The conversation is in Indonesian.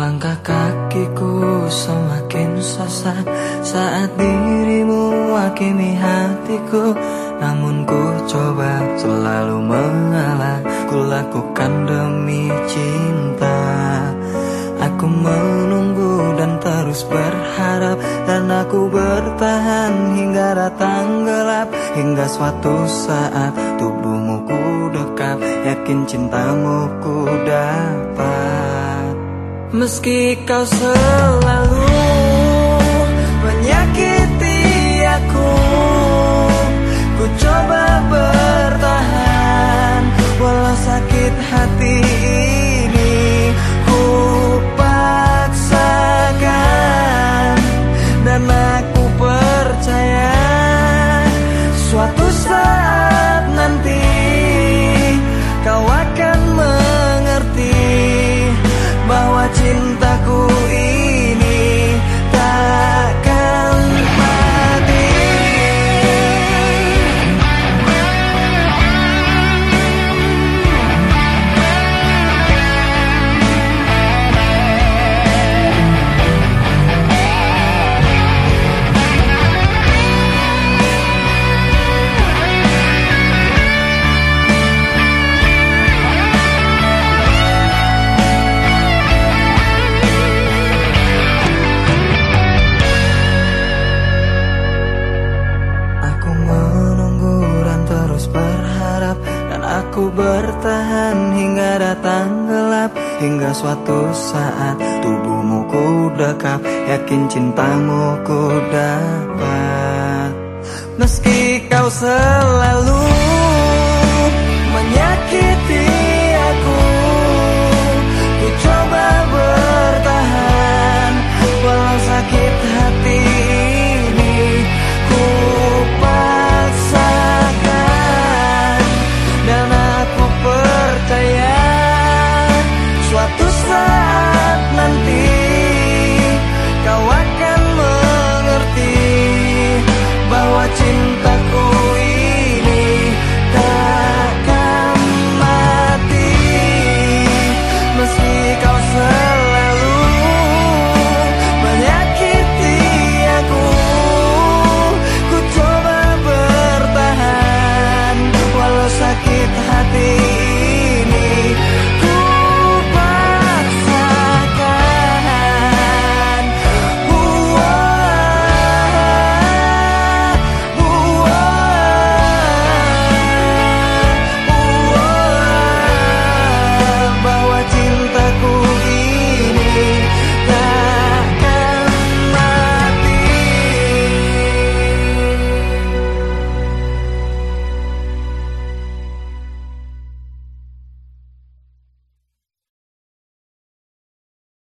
Langkah kakiku semakin sesak Saat dirimu wakimi hatiku. Namun ku coba selalu mengalah Ku lakukan demi cinta. Aku menunggu dan terus berharap Dan aku bertahan hingga datang gelap. Hingga suatu saat tubuhmu ku dekat Yakin cintamu ku dapat. Meski kau selalu menyakiti aku Ku coba bertahan Walau sakit hati bertahan hingga datang gelap Hingga suatu saat tubuhmu ku dekap Yakin cintamu ku dapat Meski kau selalu